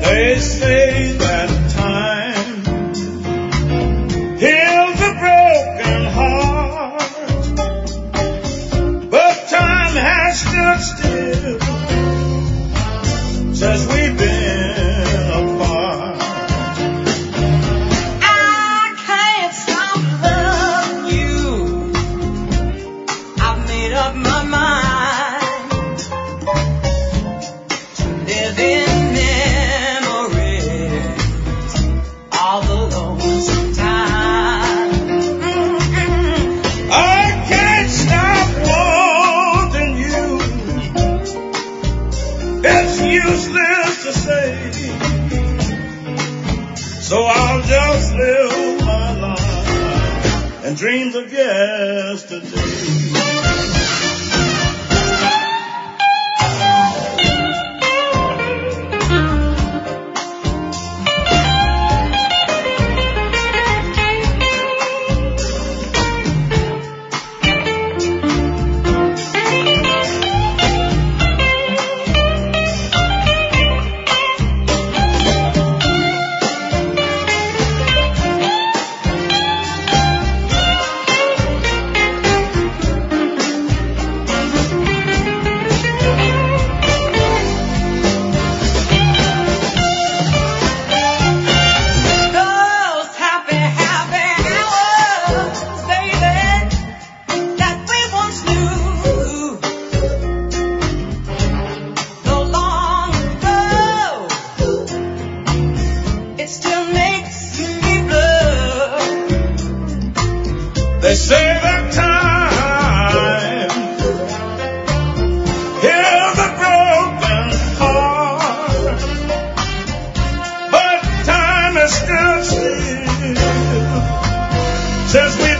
They say that time heals a broken heart, but time has stood still. Since we've So I'll just live my life and dreams of yesterday. They say that time. Heals a broken heart, but time is still still. Since we've